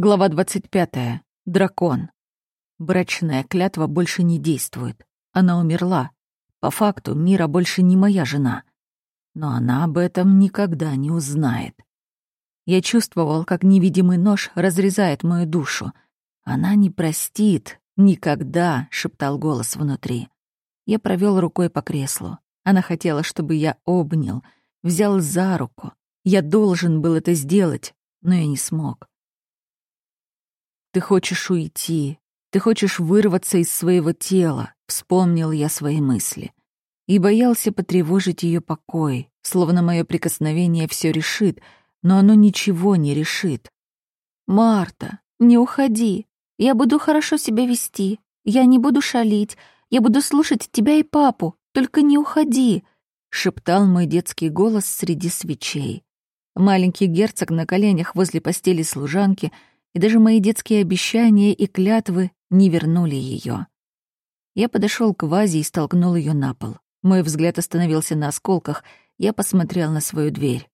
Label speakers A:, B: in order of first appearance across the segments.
A: Глава 25. Дракон. Брачная клятва больше не действует. Она умерла. По факту, Мира больше не моя жена. Но она об этом никогда не узнает. Я чувствовал, как невидимый нож разрезает мою душу. Она не простит. Никогда, шептал голос внутри. Я провел рукой по креслу. Она хотела, чтобы я обнял, взял за руку. Я должен был это сделать, но я не смог. Ты хочешь уйти, ты хочешь вырваться из своего тела, вспомнил я свои мысли. И боялся потревожить ее покой, словно мое прикосновение все решит, но оно ничего не решит.
B: «Марта, не уходи. Я буду хорошо себя вести. Я не буду шалить. Я буду слушать тебя и папу. Только не уходи», — шептал мой детский голос среди свечей. Маленький герцог на коленях возле постели служанки — и даже мои детские обещания и клятвы не вернули ее. Я подошел к вазе и столкнул ее на пол. Мой взгляд остановился на осколках, я посмотрел на свою дверь.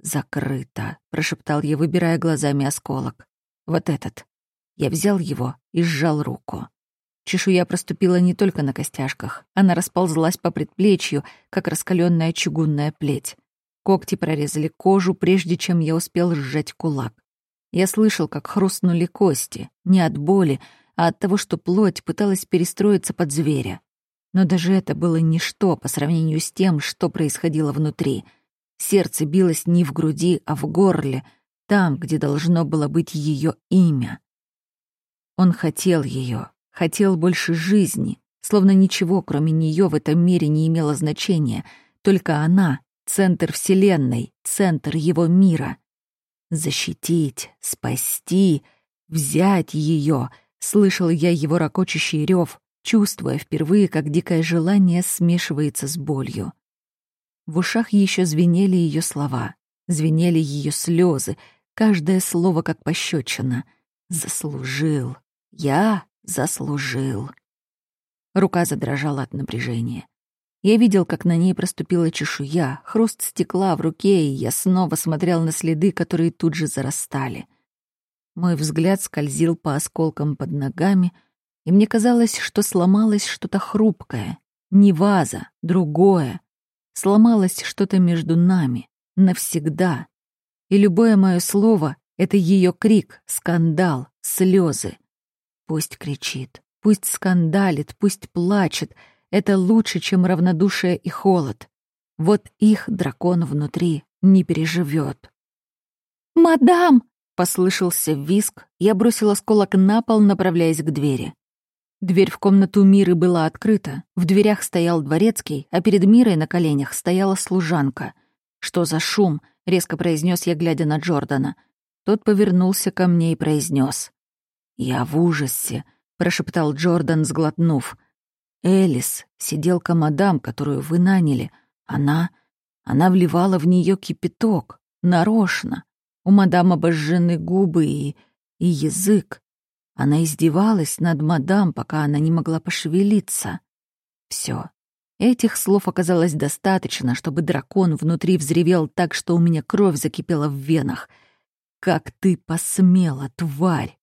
B: «Закрыто», — прошептал я, выбирая глазами осколок. «Вот этот». Я взял его и сжал руку. Чешуя проступила не только на костяшках, она расползлась по предплечью, как раскаленная чугунная плеть. Когти прорезали кожу, прежде чем я успел сжать кулак. Я слышал, как хрустнули кости, не от боли, а от того, что плоть пыталась перестроиться под зверя. Но даже это было ничто по сравнению с тем, что происходило внутри. Сердце билось не в груди, а в горле, там, где должно было быть ее имя. Он хотел ее, хотел больше жизни, словно ничего, кроме нее, в этом мире не имело значения, только она — центр Вселенной, центр его мира — защитить, спасти, взять ее. Слышал я его ракочущий рев, чувствуя впервые, как дикое желание смешивается с болью. В ушах еще звенели ее слова, звенели ее слезы, каждое слово как пощечина. Заслужил. Я заслужил. Рука задрожала от напряжения. Я видел, как на ней проступила чешуя, хруст стекла в руке, и я снова смотрел на следы, которые тут же зарастали. Мой взгляд скользил по осколкам под ногами, и мне казалось, что сломалось что-то хрупкое, не ваза, другое. Сломалось что-то между нами, навсегда. И любое мое слово — это ее крик, скандал, слезы. Пусть кричит, пусть скандалит, пусть плачет — это лучше, чем равнодушие и холод. Вот их дракон внутри не переживет. «Мадам!»
A: — послышался виск. Я бросил осколок на пол, направляясь к двери. Дверь в комнату Миры была открыта. В дверях стоял дворецкий, а перед Мирой на коленях стояла служанка. «Что за шум?» — резко произнес я, глядя на Джордана. Тот повернулся ко мне и произнес: «Я в ужасе», — прошептал Джордан, сглотнув. Элис, сиделка мадам, которую вы наняли, она... Она вливала в нее кипяток, нарочно. У мадам обожжены губы и... и язык. Она издевалась над мадам, пока она не могла пошевелиться. Все. Этих слов оказалось достаточно, чтобы дракон внутри взревел так, что у меня кровь закипела в венах. «Как ты посмела, тварь!